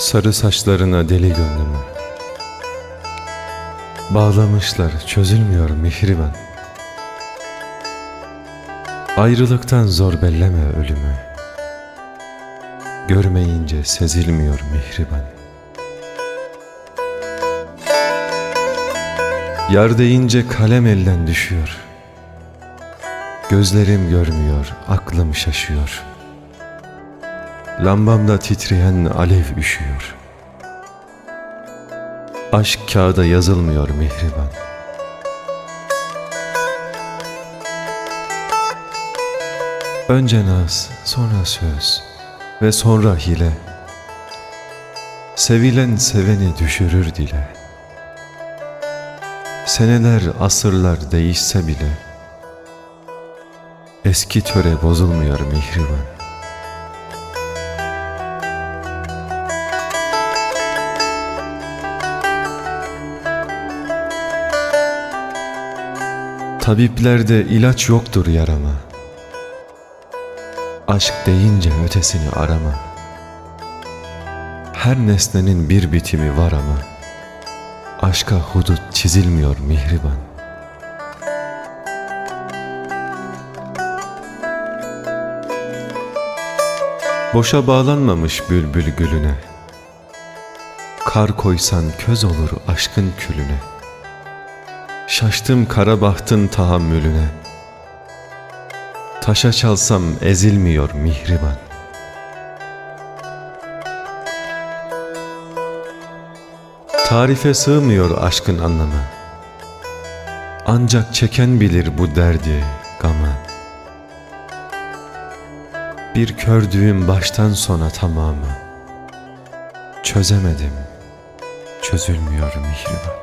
Sarı saçlarına deli gönlümü. Bağlamışlar çözülmüyor mihriban. Ayrılıktan zor belleme ölümü. Görmeyince sezilmiyor mihriban. Yar deyince kalem elden düşüyor. Gözlerim görmüyor, aklım şaşıyor Lambamda titreyen alev üşüyor. Aşk kağıda yazılmıyor mihriban. Önce naz, sonra söz ve sonra hile. Sevilen seveni düşürür dile. Seneler, asırlar değişse bile Eski töre bozulmuyor mihriban Tabiplerde ilaç yoktur yarama. Aşk deyince ötesini arama. Her nesnenin bir bitimi var ama Aşka hudut çizilmiyor mihriban. Boşa bağlanmamış bülbül gülüne. Kar koysan köz olur aşkın külüne Şaştım kara bahtın tahammülüne. Taşa çalsam ezilmiyor mihriban. Tarife sığmıyor aşkın anlamı. Ancak çeken bilir bu derdi, gamı Bir kördüğüm baştan sona tamamı. Çözemedim, çözülmüyor mihriban